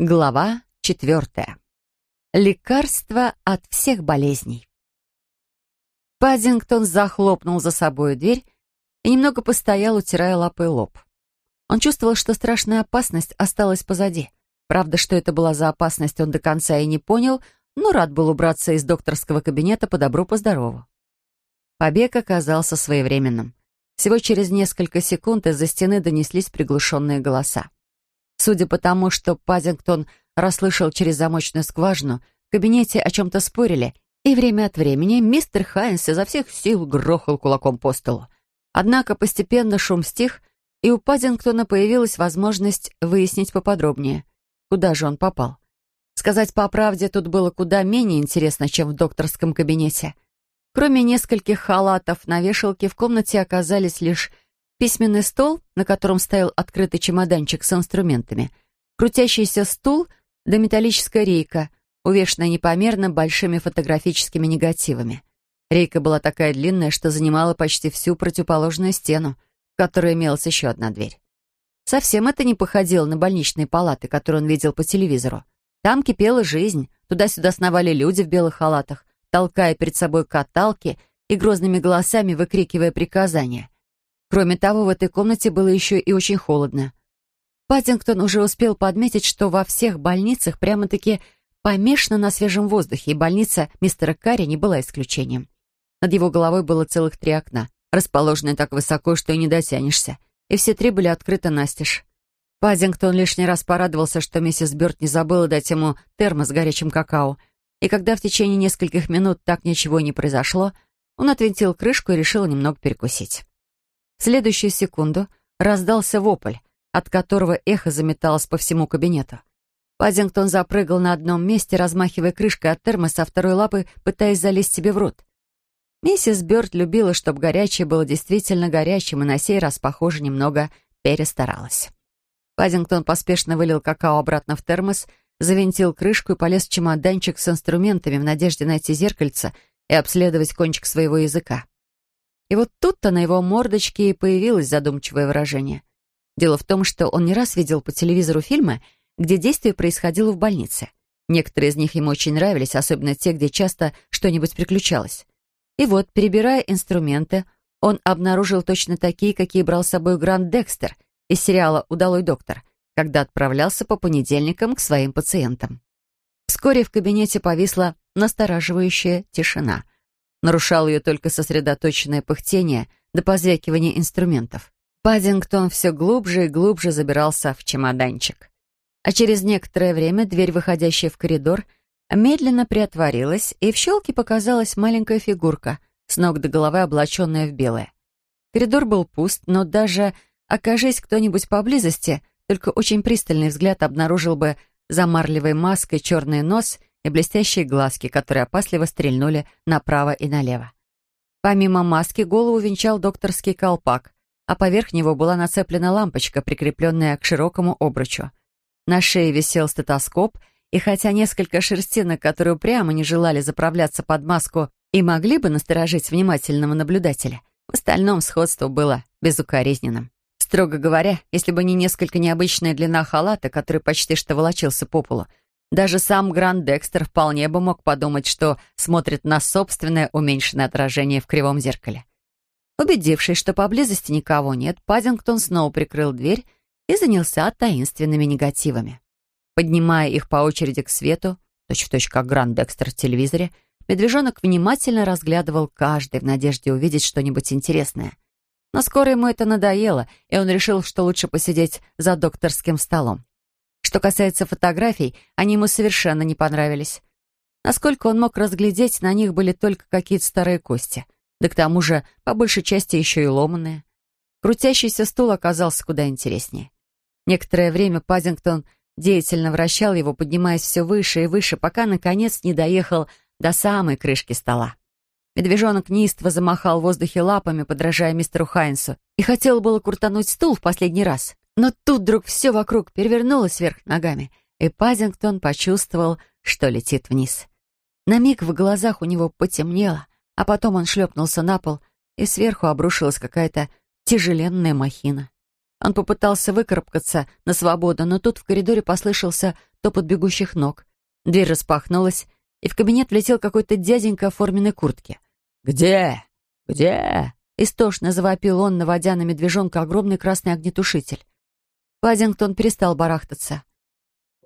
Глава четвертая. Лекарство от всех болезней. Паддингтон захлопнул за собой дверь и немного постоял, утирая лапой лоб. Он чувствовал, что страшная опасность осталась позади. Правда, что это была за опасность, он до конца и не понял, но рад был убраться из докторского кабинета по добру, по. Побег оказался своевременным. Всего через несколько секунд из-за стены донеслись приглушенные голоса. Судя по тому, что Пазингтон расслышал через замочную скважину, в кабинете о чем-то спорили, и время от времени мистер Хайнс изо всех сил грохал кулаком по столу. Однако постепенно шум стих, и у Пазингтона появилась возможность выяснить поподробнее, куда же он попал. Сказать по правде, тут было куда менее интересно, чем в докторском кабинете. Кроме нескольких халатов на вешалке в комнате оказались лишь письменный стол, на котором стоял открытый чемоданчик с инструментами, крутящийся стул да металлическая рейка, увешанная непомерно большими фотографическими негативами. Рейка была такая длинная, что занимала почти всю противоположную стену, в которой имелась еще одна дверь. Совсем это не походило на больничные палаты, которые он видел по телевизору. Там кипела жизнь, туда-сюда сновали люди в белых халатах, толкая перед собой каталки и грозными голосами выкрикивая приказания. Кроме того, в этой комнате было еще и очень холодно. Паттингтон уже успел подметить, что во всех больницах прямо-таки помешано на свежем воздухе, и больница мистера Карри не была исключением. Над его головой было целых три окна, расположенные так высоко, что и не дотянешься, и все три были открыты настежь. Паддингтон лишний раз порадовался, что миссис Бёрд не забыла дать ему термос с горячим какао, и когда в течение нескольких минут так ничего не произошло, он отвинтил крышку и решил немного перекусить. Следующую секунду раздался вопль, от которого эхо заметалось по всему кабинету. Паддингтон запрыгал на одном месте, размахивая крышкой от термоса, а второй лапой пытаясь залезть себе в рот. Миссис Бёрд любила, чтобы горячее было действительно горячим, и на сей раз, похоже, немного перестаралась. Паддингтон поспешно вылил какао обратно в термос, завинтил крышку и полез в чемоданчик с инструментами в надежде найти зеркальце и обследовать кончик своего языка. И вот тут-то на его мордочке и появилось задумчивое выражение. Дело в том, что он не раз видел по телевизору фильмы, где действие происходило в больнице. Некоторые из них ему очень нравились, особенно те, где часто что-нибудь приключалось. И вот, перебирая инструменты, он обнаружил точно такие, какие брал с собой Гранд Декстер из сериала «Удалой доктор», когда отправлялся по понедельникам к своим пациентам. Вскоре в кабинете повисла настораживающая тишина — Нарушал ее только сосредоточенное пыхтение до позвякивания инструментов. Паддингтон все глубже и глубже забирался в чемоданчик. А через некоторое время дверь, выходящая в коридор, медленно приотворилась, и в щелке показалась маленькая фигурка, с ног до головы облаченная в белое. Коридор был пуст, но даже окажись кто-нибудь поблизости, только очень пристальный взгляд обнаружил бы за марлевой маской черный нос и блестящие глазки, которые опасливо стрельнули направо и налево. Помимо маски голову венчал докторский колпак, а поверх него была нацеплена лампочка, прикрепленная к широкому обручу. На шее висел стетоскоп, и хотя несколько шерстинок, которые прямо не желали заправляться под маску и могли бы насторожить внимательного наблюдателя, в остальном сходство было безукоризненным. Строго говоря, если бы не несколько необычная длина халата, который почти что волочился по полу, даже сам Гранд Декстер вполне бы мог подумать, что смотрит на собственное уменьшенное отражение в кривом зеркале. Убедившись, что поблизости никого нет, Паддингтон снова прикрыл дверь и занялся таинственными негативами. Поднимая их по очереди к свету, точь-в-точь как Гранд Декстер в телевизоре, медвежонок внимательно разглядывал каждый в надежде увидеть что-нибудь интересное. Но скоро ему это надоело, и он решил, что лучше посидеть за докторским столом. Что касается фотографий, они ему совершенно не понравились. Насколько он мог разглядеть, на них были только какие-то старые кости. Да к тому же, по большей части, еще и ломаные. Крутящийся стул оказался куда интереснее. Некоторое время Пазингтон деятельно вращал его, поднимаясь все выше и выше, пока, наконец, не доехал до самой крышки стола. Медвежонок неистово замахал в воздухе лапами, подражая мистеру Хайнсу, и хотел было куртануть стул в последний раз. Но тут вдруг все вокруг перевернулось вверх ногами, и Пазингтон почувствовал, что летит вниз. На миг в глазах у него потемнело, а потом он шлепнулся на пол, и сверху обрушилась какая-то тяжеленная махина. Он попытался выкарабкаться на свободу, но тут в коридоре послышался топот бегущих ног. Дверь распахнулась, и в кабинет влетел какой-то дяденька в форменной куртке. «Где? Где?» Истошно завопил он, наводя на медвежонка огромный красный огнетушитель. Паддингтон перестал барахтаться.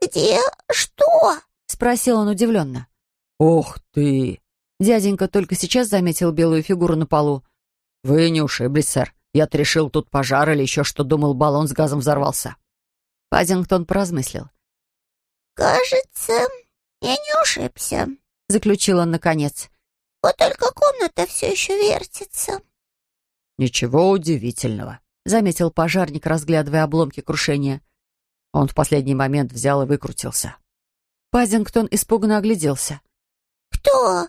«Где? Что?» — спросил он удивленно. «Ух ты!» Дяденька только сейчас заметил белую фигуру на полу. «Вы не ушиблись, сэр. Я-то решил, тут пожар или еще что, думал, баллон с газом взорвался». Паддингтон поразмыслил. «Кажется, я не ушибся», — заключил он наконец. «Вот только комната все еще вертится». «Ничего удивительного», — заметил пожарник, разглядывая обломки крушения. Он в последний момент взял и выкрутился. Паддингтон испуганно огляделся. «Кто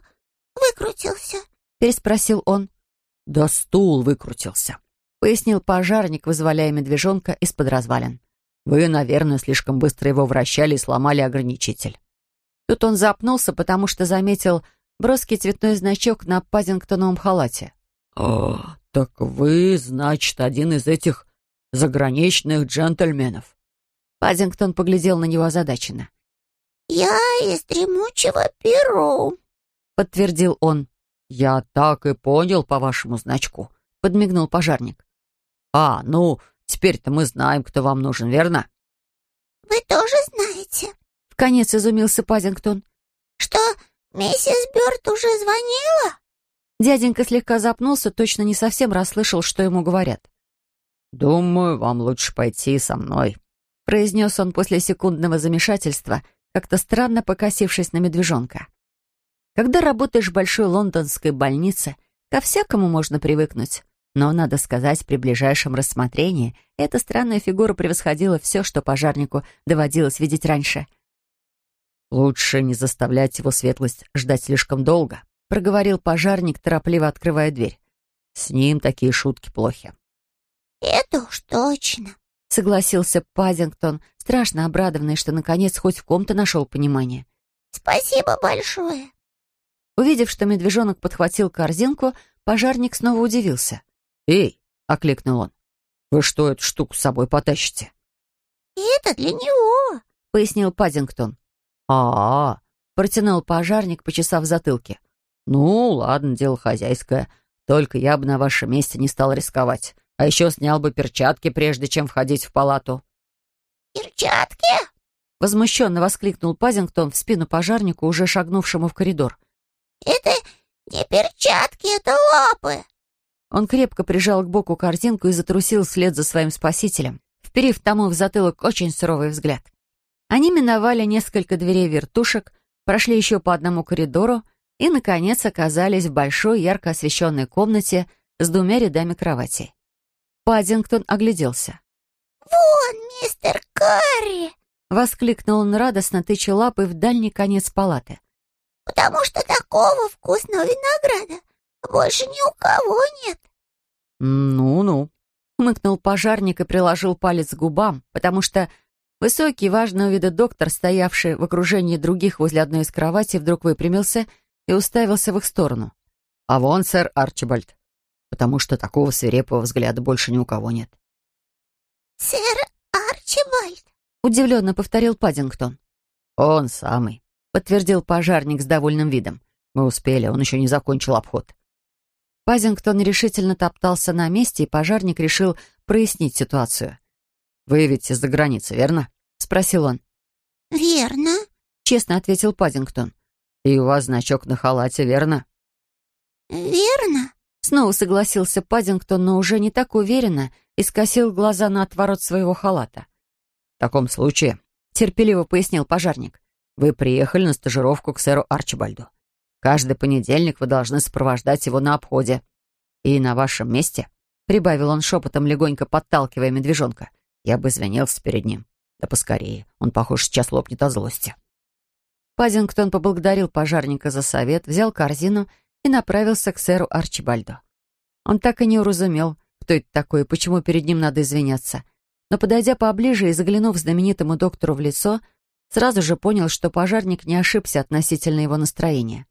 выкрутился?» — переспросил он. «Да стул выкрутился», — пояснил пожарник, вызволяя медвежонка из-под развалин. «Вы, наверное, слишком быстро его вращали и сломали ограничитель». Тут он запнулся, потому что заметил броский цветной значок на Паддингтоновом халате. «О, так вы, значит, один из этих заграничных джентльменов?» Паддингтон поглядел на него озадаченно. «Я из дремучего перу», — подтвердил он. «Я так и понял по вашему значку», — подмигнул пожарник. «А, ну, теперь-то мы знаем, кто вам нужен, верно?» «Вы тоже знаете?» — вконец изумился Паддингтон. «Что, миссис Бёрд уже звонила?» Дяденька слегка запнулся, точно не совсем расслышал, что ему говорят. «Думаю, вам лучше пойти со мной», — произнес он после секундного замешательства, как-то странно покосившись на медвежонка. Когда работаешь в большой лондонской больнице, ко всякому можно привыкнуть. Но, надо сказать, при ближайшем рассмотрении эта странная фигура превосходила все, что пожарнику доводилось видеть раньше. «Лучше не заставлять его светлость ждать слишком долго», проговорил пожарник, торопливо открывая дверь. «С ним такие шутки плохи». «Это уж точно», — согласился Паддингтон, страшно обрадованный, что наконец хоть в ком-то нашел понимание. «Спасибо большое». Увидев, что медвежонок подхватил корзинку, пожарник снова удивился. «Эй!» — окликнул он. «Вы что, эту штуку с собой потащите?» «Это для него», — пояснил Паддингтон. «А-а-а!» — протянул пожарник, почесав затылки. «Ну, ладно, дело хозяйское. Только я бы на вашем месте не стал рисковать. А еще снял бы перчатки, прежде чем входить в палату». «Перчатки?» — возмущенно воскликнул Пазингтон в спину пожарнику, уже шагнувшему в коридор. «Это не перчатки, это лапы!» Он крепко прижал к боку картинку и затрусил вслед за своим спасителем, вперив тому в затылок очень суровый взгляд. Они миновали несколько дверей вертушек, прошли еще по одному коридору и, наконец, оказались в большой ярко освещенной комнате с двумя рядами кроватей. Паддингтон огляделся. «Вон, мистер Карри!» — воскликнул он радостно, тыча лапой в дальний конец палаты потому что такого вкусного винограда больше ни у кого нет». «Ну-ну», — хмыкнул пожарник и приложил палец к губам, потому что высокий, важного вида доктор, стоявший в окружении других возле одной из кроватей, вдруг выпрямился и уставился в их сторону. «А вон сэр Арчибальд, потому что такого свирепого взгляда больше ни у кого нет». «Сэр Арчибальд?» — удивленно повторил Паддингтон. «Он самый», — подтвердил пожарник с довольным видом. «Мы успели, он еще не закончил обход». Пазингтон решительно топтался на месте, и пожарник решил прояснить ситуацию. «Вы ведь из-за границы, верно?» — спросил он. «Верно», — честно ответил Паддингтон. «И у вас значок на халате, верно?» «Верно», — снова согласился Паддингтон, но уже не так уверенно и скосил глаза на отворот своего халата. «В таком случае», — терпеливо пояснил пожарник, вы приехали на стажировку к сэру Арчибальду. Каждый понедельник вы должны сопровождать его на обходе. И на вашем месте, — прибавил он шепотом, легонько подталкивая медвежонка, — я бы извинился перед ним. Да поскорее, он, похож, сейчас лопнет от злости. Пазингтон поблагодарил пожарника за совет, взял корзину и направился к сэру Арчибальду. Он так и не уразумел, кто это такой и почему перед ним надо извиняться. Но, подойдя поближе и заглянув знаменитому доктору в лицо, сразу же понял, что пожарник не ошибся относительно его настроения.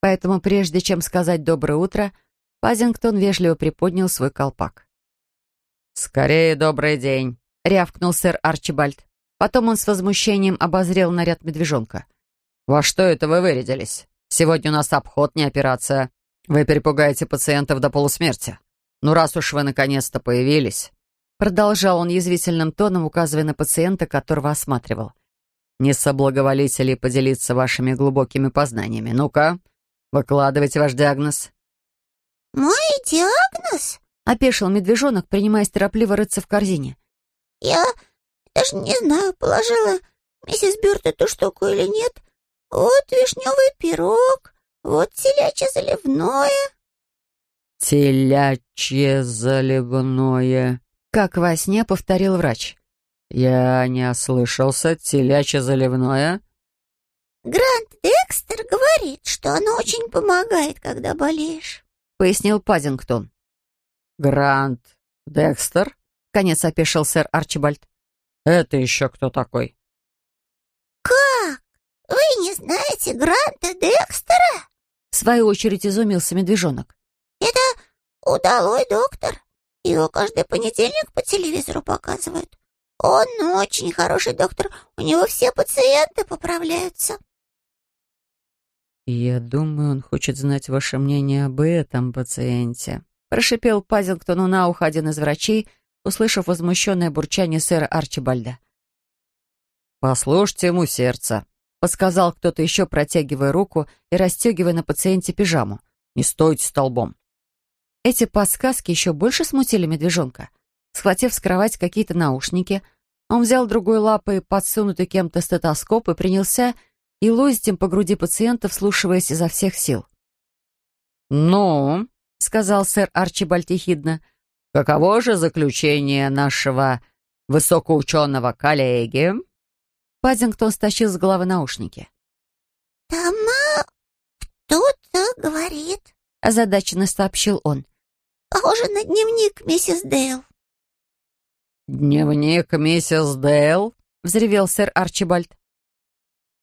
Поэтому прежде чем сказать «доброе утро», Пазингтон вежливо приподнял свой колпак. «Скорее добрый день», — рявкнул сэр Арчибальд. Потом он с возмущением обозрел наряд медвежонка. «Во что это вы вырядились? Сегодня у нас обход, не операция. Вы перепугаете пациентов до полусмерти. Ну, раз уж вы наконец-то появились...» Продолжал он язвительным тоном, указывая на пациента, которого осматривал. «Не соблаговолите ли поделиться вашими глубокими познаниями? Ну-ка, выкладывайте ваш диагноз». «Мой диагноз?» — опешил медвежонок, принимаясь торопливо рыться в корзине. «Я даже не знаю, положила миссис Бёрд эту штуку или нет. Вот вишневый пирог, вот телячье заливное». «Телячье заливное», — как во сне повторил врач. «Я не ослышался. Телячье заливное?» «Грант Декстер говорит, что оно очень помогает, когда болеешь», — пояснил Паддингтон. «Грант Декстер?» — конец опешил сэр Арчибальд. «Это еще кто такой?» «Как? Вы не знаете Гранта Декстера?» В свою очередь изумился медвежонок. «Это удалой доктор. Его каждый понедельник по телевизору показывают. Он очень хороший доктор. У него все пациенты поправляются». «Я думаю, он хочет знать ваше мнение об этом пациенте», прошипел Пазингтону на ухо один из врачей, услышав возмущенное бурчание сэра Арчибальда. «Послушайте ему сердце», — подсказал кто-то еще, протягивая руку и расстегивая на пациенте пижаму. «Не стойте столбом». Эти подсказки еще больше смутили медвежонка. Схватив с кровати какие-то наушники, он взял другой лапой подсунутый кем-то стетоскоп и принялся и лозить им по груди пациента, вслушиваясь изо всех сил. «Ну?» — сказал сэр Арчибальд ехидно. «Каково же заключение нашего высокоученого коллеги?» Паддингтон стащил с головы наушники. «Там а, кто-то говорит», — озадаченно сообщил он. «Похоже на дневник миссис Дейл». «Дневник миссис Дейл?» — взревел сэр Арчибальд.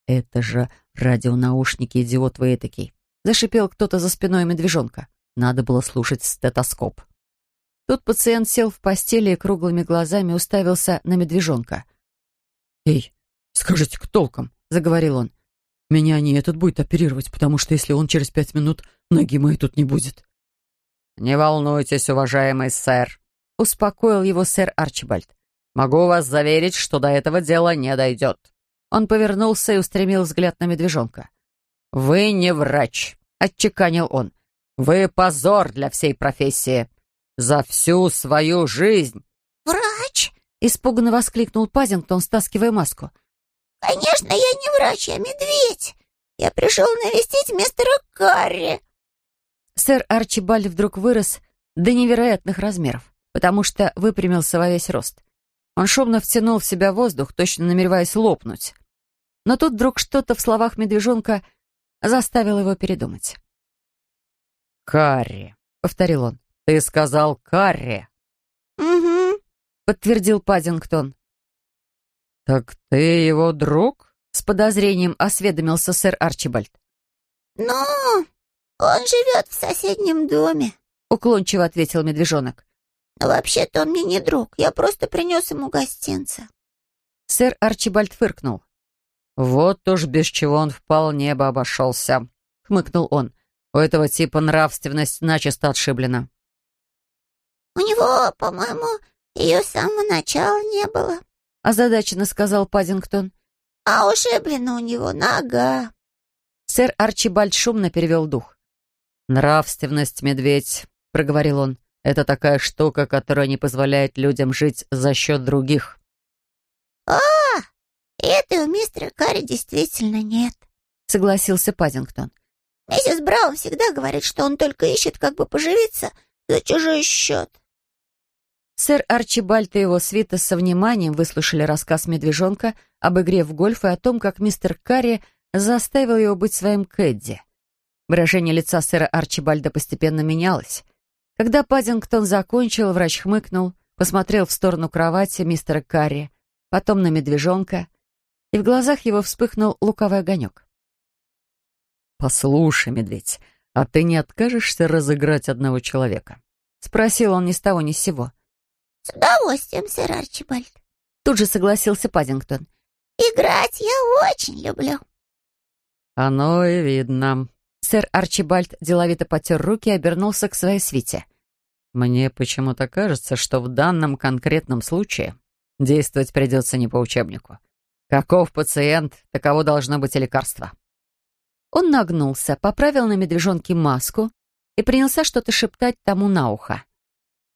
«Это же радионаушники, идиот вы этакий!» — зашипел кто-то за спиной медвежонка. Надо было слушать стетоскоп. Тут пациент сел в постели и круглыми глазами уставился на медвежонка. «Эй, скажите к толком», — заговорил он. «Меня не этот будет оперировать, потому что если он через пять минут, ноги моей тут не будет». «Не волнуйтесь, уважаемый сэр», — успокоил его сэр Арчибальд. «Могу вас заверить, что до этого дела не дойдет». Он повернулся и устремил взгляд на медвежонка. «Вы не врач», — отчеканил он. Вы позор для всей профессии. За всю свою жизнь. Врач? Испуганно воскликнул Пазингтон, стаскивая маску. Конечно, я не врач, я медведь. Я пришел навестить мистера Карри. Сэр Арчибальд вдруг вырос до невероятных размеров, потому что выпрямился во весь рост. Он шумно втянул в себя воздух, точно намереваясь лопнуть. Но тут вдруг что-то в словах медвежонка заставило его передумать. «Карри», — повторил он. «Ты сказал Карри». «Угу», — подтвердил Паддингтон. «Так ты его друг?» — с подозрением осведомился сэр Арчибальд. «Ну, он живет в соседнем доме», — уклончиво ответил медвежонок. «Но вообще-то он мне не друг, я просто принес ему гостинца». Сэр Арчибальд фыркнул. «Вот уж без чего он вполне бы обошелся», — хмыкнул он. У этого типа нравственность начисто отшиблена. «У него, по-моему, ее с самого начала не было», — озадаченно сказал Паддингтон. «А ушиблена у него нога». Сэр Арчибальд шумно перевел дух. «Нравственность, медведь», — проговорил он, — «это такая штука, которая не позволяет людям жить за счет других». «А, этой у мистера Карри действительно нет», — согласился Паддингтон. Миссис Браун всегда говорит, что он только ищет, как бы поживиться за чужой счет. Сэр Арчибальд и его свита со вниманием выслушали рассказ медвежонка об игре в гольф и о том, как мистер Карри заставил его быть своим Кэдди. Выражение лица сэра Арчибальда постепенно менялось. Когда Паддингтон закончил, врач хмыкнул, посмотрел в сторону кровати мистера Карри, потом на медвежонка, и в глазах его вспыхнул луковый огонек. «Послушай, медведь, а ты не откажешься разыграть одного человека?» Спросил он ни с того ни с сего. «С удовольствием, сэр Арчибальд». Тут же согласился Паддингтон. «Играть я очень люблю». «Оно и видно». Сэр Арчибальд деловито потер руки и обернулся к своей свите. «Мне почему-то кажется, что в данном конкретном случае действовать придется не по учебнику. Каков пациент, таково должно быть и лекарство». Он нагнулся, поправил на медвежонке маску и принялся что-то шептать тому на ухо.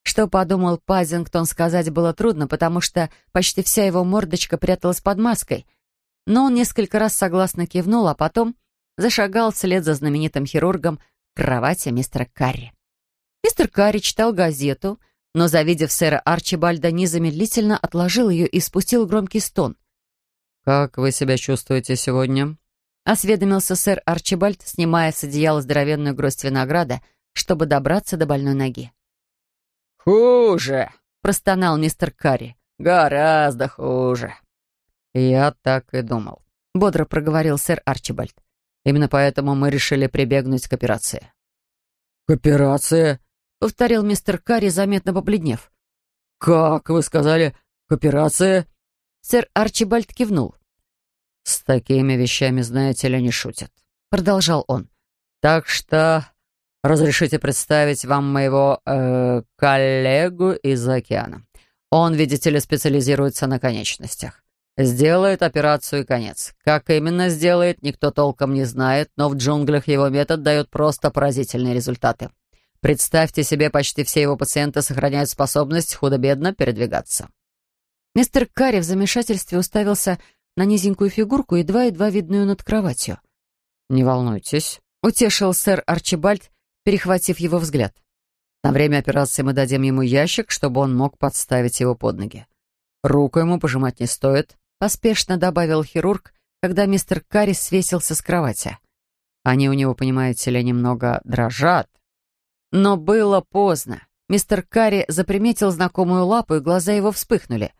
Что подумал Пазингтон, сказать было трудно, потому что почти вся его мордочка пряталась под маской. Но он несколько раз согласно кивнул, а потом зашагал вслед за знаменитым хирургом к кровати мистера Карри. Мистер Карри читал газету, но, завидев сэра Арчибальда, незамедлительно отложил ее и спустил громкий стон. «Как вы себя чувствуете сегодня?» — осведомился сэр Арчибальд, снимая с одеяла здоровенную гроздь винограда, чтобы добраться до больной ноги. «Хуже!» — простонал мистер Карри. «Гораздо хуже!» «Я так и думал», — бодро проговорил сэр Арчибальд. «Именно поэтому мы решили прибегнуть к операции». «К операции?» — повторил мистер Карри, заметно побледнев. «Как вы сказали, к операции?» Сэр Арчибальд кивнул. «С такими вещами, знаете ли, не шутят», — продолжал он. «Так что разрешите представить вам моего э, коллегу из океана. Он, видите ли, специализируется на конечностях. Сделает операцию и конец. Как именно сделает, никто толком не знает, но в джунглях его метод дает просто поразительные результаты. Представьте себе, почти все его пациенты сохраняют способность худо-бедно передвигаться». Мистер Карри в замешательстве уставился на низенькую фигурку, едва-едва видную над кроватью. «Не волнуйтесь», — утешил сэр Арчибальд, перехватив его взгляд. «На время операции мы дадим ему ящик, чтобы он мог подставить его под ноги. Руку ему пожимать не стоит», — поспешно добавил хирург, когда мистер Карри свесился с кровати. «Они у него, понимаете ли, немного дрожат». Но было поздно. Мистер Карри заприметил знакомую лапу, и глаза его вспыхнули.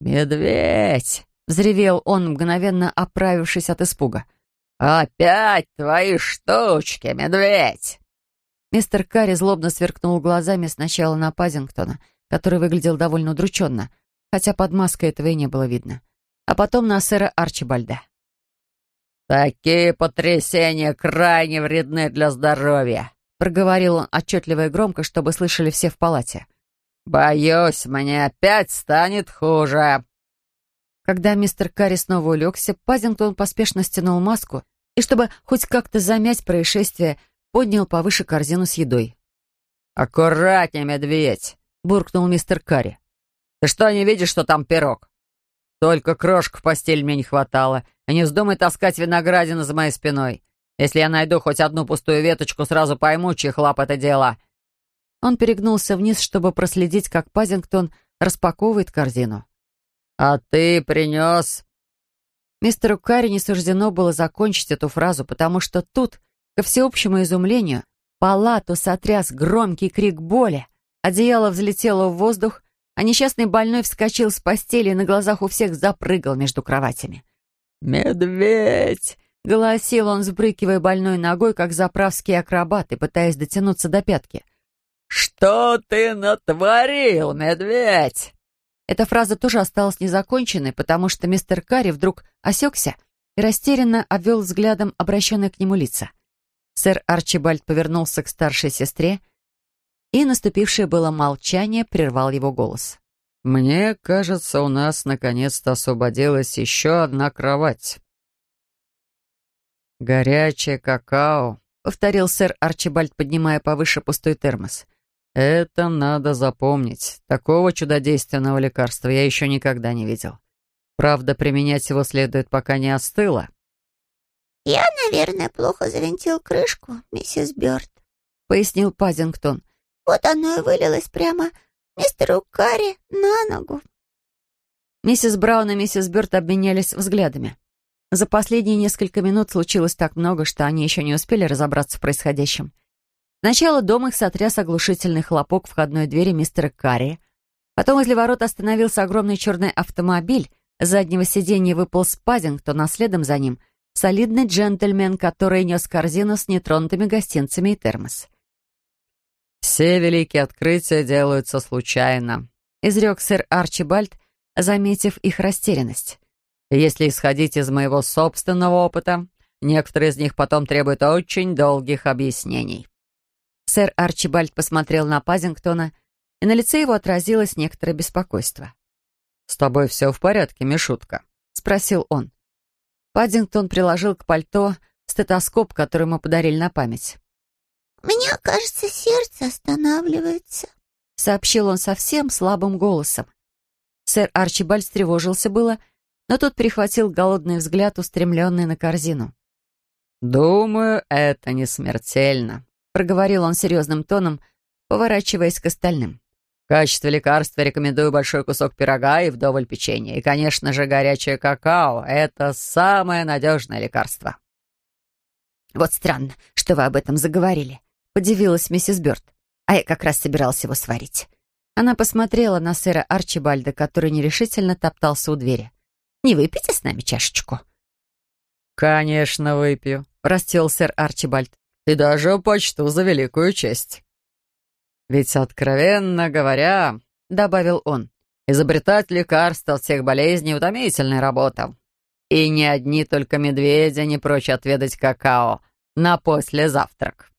«Медведь!» Взревел он, мгновенно оправившись от испуга. «Опять твои штучки, медведь!» Мистер Карри злобно сверкнул глазами сначала на Пазингтона, который выглядел довольно удрученно, хотя под маской этого и не было видно, а потом на сэра Арчибальда. «Такие потрясения крайне вредны для здоровья», — проговорил он отчетливо и громко, чтобы слышали все в палате. «Боюсь, мне опять станет хуже». Когда мистер Карри снова улегся, Пазингтон поспешно стянул маску и, чтобы хоть как-то замять происшествие, поднял повыше корзину с едой. «Аккуратнее, медведь!» — буркнул мистер Карри. «Ты что, не видишь, что там пирог? Только крошек в постель мне не хватало, и не вздумай таскать виноградину за моей спиной. Если я найду хоть одну пустую веточку, сразу пойму, чьих лап это дело». Он перегнулся вниз, чтобы проследить, как Пазингтон распаковывает корзину. «А ты принес...» Мистеру Карри не суждено было закончить эту фразу, потому что тут, ко всеобщему изумлению, палату сотряс громкий крик боли, одеяло взлетело в воздух, а несчастный больной вскочил с постели и на глазах у всех запрыгал между кроватями. «Медведь!» — голосил он, сбрыкивая больной ногой, как заправский акробат, и пытаясь дотянуться до пятки. «Что ты натворил, медведь?» Эта фраза тоже осталась незаконченной, потому что мистер Карри вдруг осекся и растерянно обвел взглядом обращенные к нему лица. Сэр Арчибальд повернулся к старшей сестре, и наступившее было молчание прервал его голос. «Мне кажется, у нас наконец-то освободилась еще одна кровать». «Горячее какао», — повторил сэр Арчибальд, поднимая повыше пустой термос. Это надо запомнить. Такого чудодейственного лекарства я еще никогда не видел. Правда, применять его следует, пока не остыло. «Я, наверное, плохо завинтил крышку, миссис Бёрд», — пояснил Пазингтон. «Вот оно и вылилось прямо мистеру Карри на ногу». Миссис Браун и миссис Бёрд обменялись взглядами. За последние несколько минут случилось так много, что они еще не успели разобраться в происходящем. Сначала дом их сотряс оглушительный хлопок входной двери мистера Карри. Потом возле ворот остановился огромный черный автомобиль. С заднего сиденья выполз Паддингтон, а следом за ним солидный джентльмен, который нес корзину с нетронутыми гостинцами и термос. «Все великие открытия делаются случайно», — изрек сэр Арчибальд, заметив их растерянность. «Если исходить из моего собственного опыта, некоторые из них потом требуют очень долгих объяснений». Сэр Арчибальд посмотрел на Пазингтона, и на лице его отразилось некоторое беспокойство. «С тобой все в порядке, Мишутка?» — спросил он. Паддингтон приложил к пальто стетоскоп, который ему подарили на память. «У меня, кажется, сердце останавливается», — сообщил он совсем слабым голосом. Сэр Арчибальд встревожился было, но тот перехватил голодный взгляд, устремленный на корзину. «Думаю, это не смертельно», — проговорил он серьезным тоном, поворачиваясь к остальным. В качестве лекарства рекомендую большой кусок пирога и вдоволь печенья. И, конечно же, горячее какао — это самое надежное лекарство. «Вот странно, что вы об этом заговорили», — подивилась миссис Бёрд. «А я как раз собиралась его сварить». Она посмотрела на сэра Арчибальда, который нерешительно топтался у двери. «Не выпейте с нами чашечку?» «Конечно, выпью», — расцвел сэр Арчибальд. «И даже почту за великую честь». «Ведь, откровенно говоря, — добавил он, — изобретать лекарства от всех болезней — утомительная работа. И ни одни только медведи не прочь отведать какао на послезавтрак».